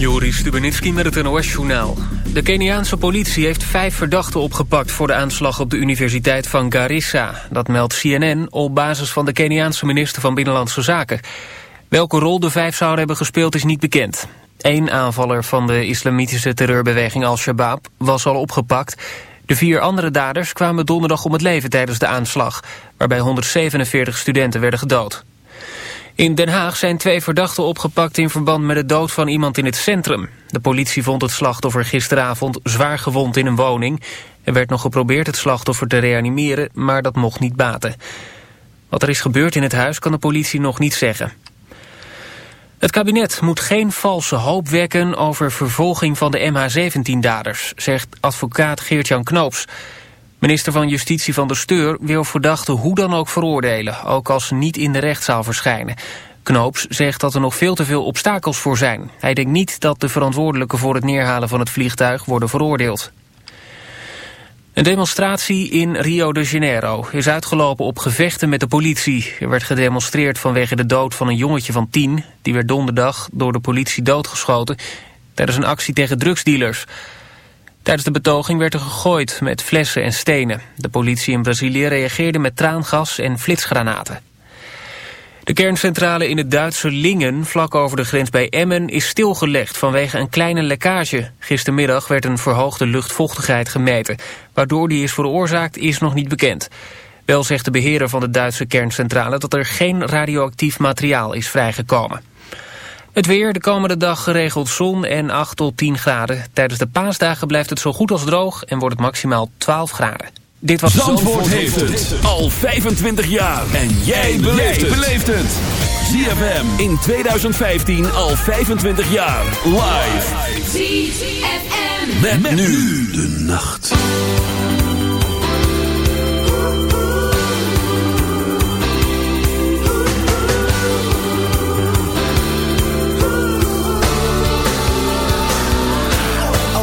Joris Stubenitski met het NOS-journaal. De Keniaanse politie heeft vijf verdachten opgepakt... voor de aanslag op de Universiteit van Garissa. Dat meldt CNN op basis van de Keniaanse minister van Binnenlandse Zaken. Welke rol de vijf zouden hebben gespeeld is niet bekend. Eén aanvaller van de islamitische terreurbeweging Al-Shabaab was al opgepakt. De vier andere daders kwamen donderdag om het leven tijdens de aanslag... waarbij 147 studenten werden gedood. In Den Haag zijn twee verdachten opgepakt in verband met de dood van iemand in het centrum. De politie vond het slachtoffer gisteravond zwaar gewond in een woning. Er werd nog geprobeerd het slachtoffer te reanimeren, maar dat mocht niet baten. Wat er is gebeurd in het huis kan de politie nog niet zeggen. Het kabinet moet geen valse hoop wekken over vervolging van de MH17-daders, zegt advocaat Geert-Jan Knoops. Minister van Justitie van der Steur wil verdachten hoe dan ook veroordelen, ook als ze niet in de rechtszaal verschijnen. Knoops zegt dat er nog veel te veel obstakels voor zijn. Hij denkt niet dat de verantwoordelijken voor het neerhalen van het vliegtuig worden veroordeeld. Een demonstratie in Rio de Janeiro is uitgelopen op gevechten met de politie. Er werd gedemonstreerd vanwege de dood van een jongetje van tien. Die werd donderdag door de politie doodgeschoten tijdens een actie tegen drugsdealers. Tijdens de betoging werd er gegooid met flessen en stenen. De politie in Brazilië reageerde met traangas en flitsgranaten. De kerncentrale in het Duitse Lingen, vlak over de grens bij Emmen, is stilgelegd vanwege een kleine lekkage. Gistermiddag werd een verhoogde luchtvochtigheid gemeten. Waardoor die is veroorzaakt is nog niet bekend. Wel zegt de beheerder van de Duitse kerncentrale dat er geen radioactief materiaal is vrijgekomen. Het weer, de komende dag geregeld zon en 8 tot 10 graden. Tijdens de paasdagen blijft het zo goed als droog en wordt het maximaal 12 graden. Dit was Zandvoort, heeft het al 25 jaar. En jij beleeft het. ZFM in 2015 al 25 jaar. Live. ZFM. Met, nu de nacht.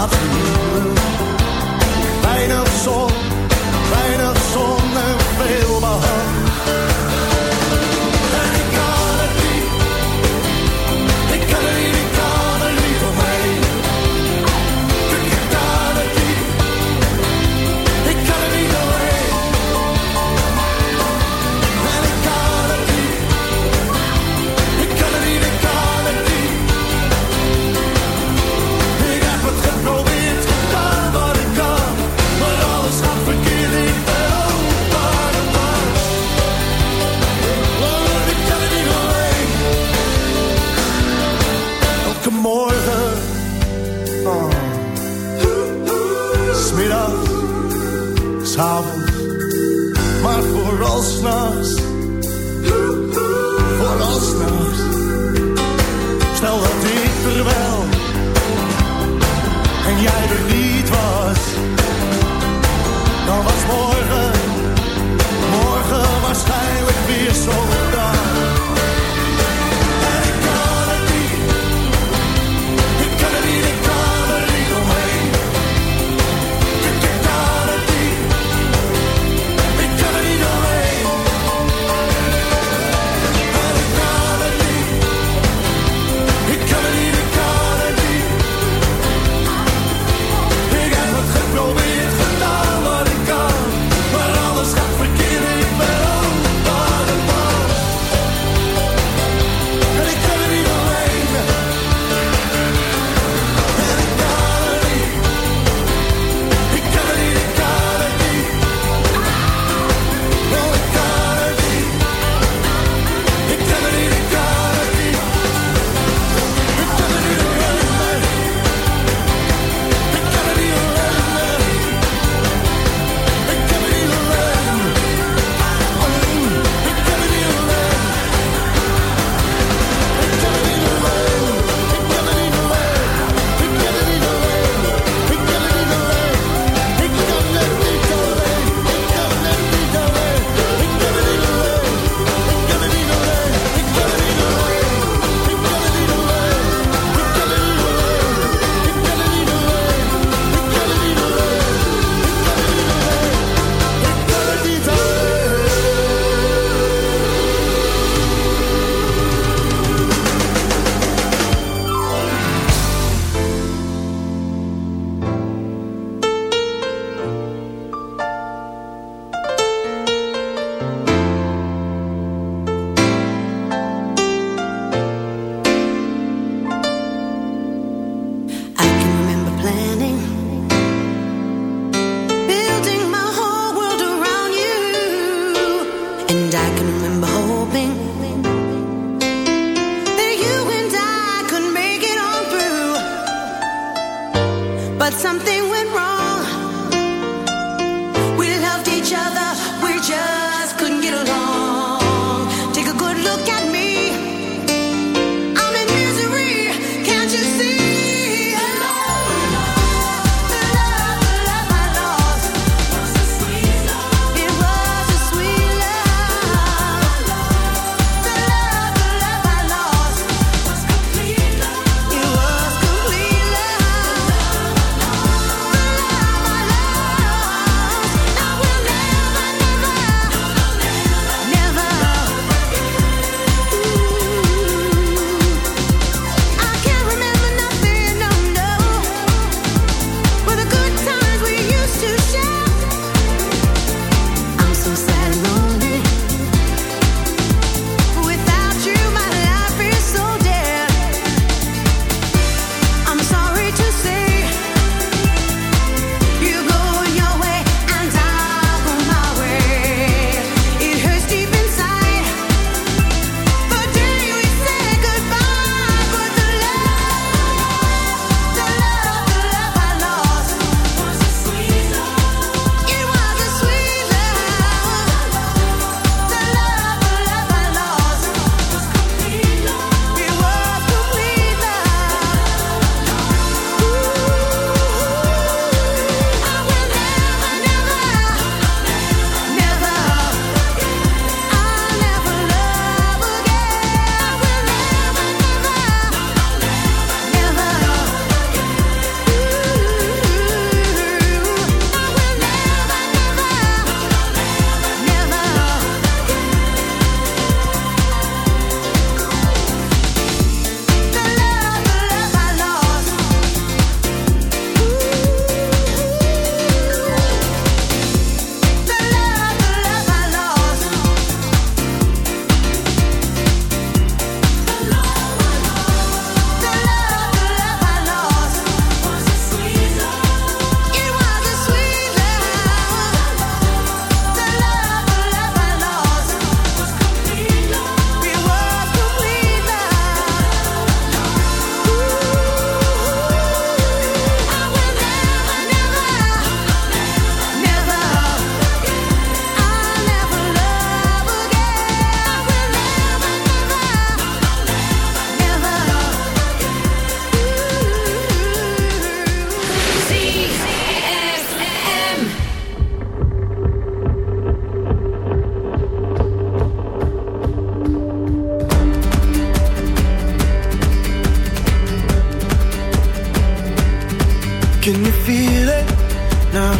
laten Weinig zon.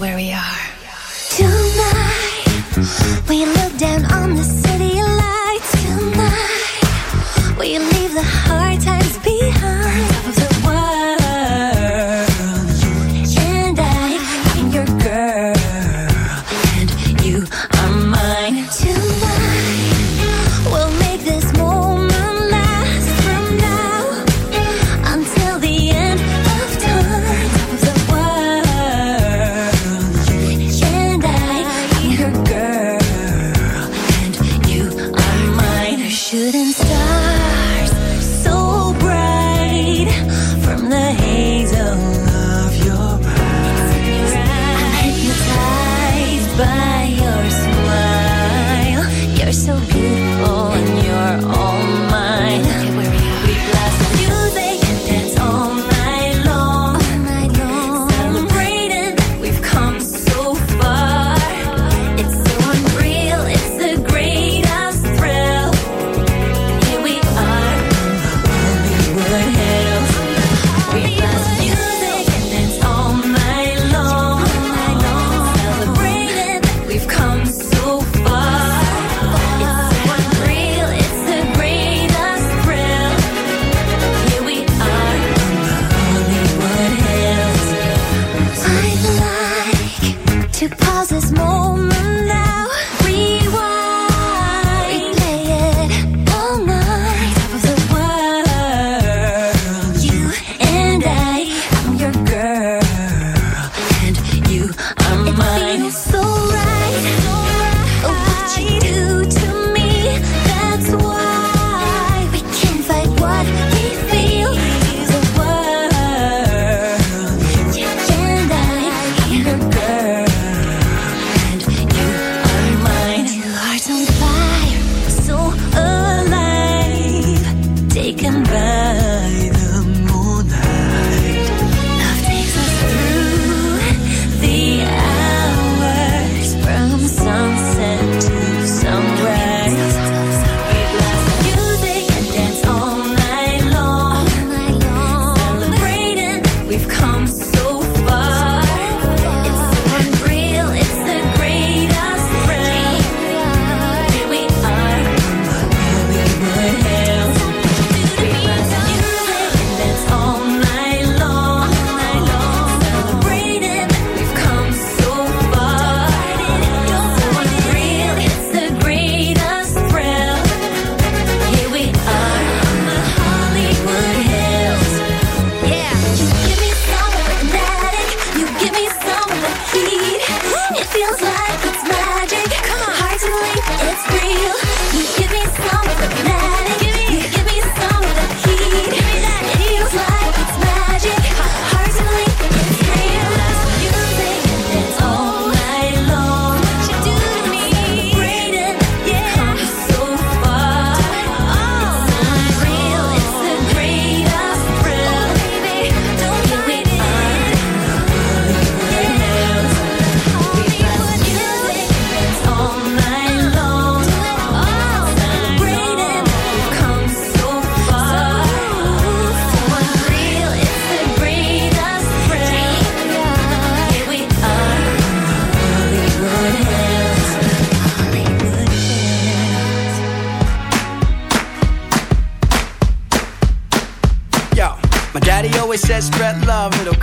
where we are.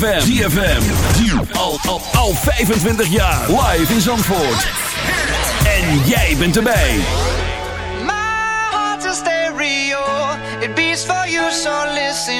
ZFM. ZFM. Al, al, al 25 jaar. Live in Zandvoort. En jij bent erbij. My heart's a stereo. It beats for you, so listen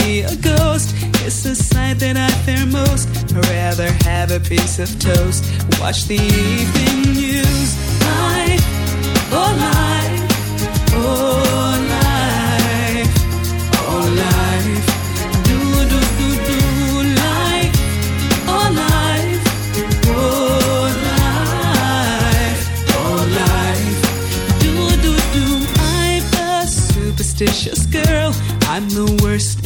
see a ghost. It's the sight that I fear most. I'd rather have a piece of toast. Watch the evening news. Life, oh life, oh life, oh life. Do do do do life, oh life, oh life, oh life. Do do do. I'm a superstitious girl. I'm the worst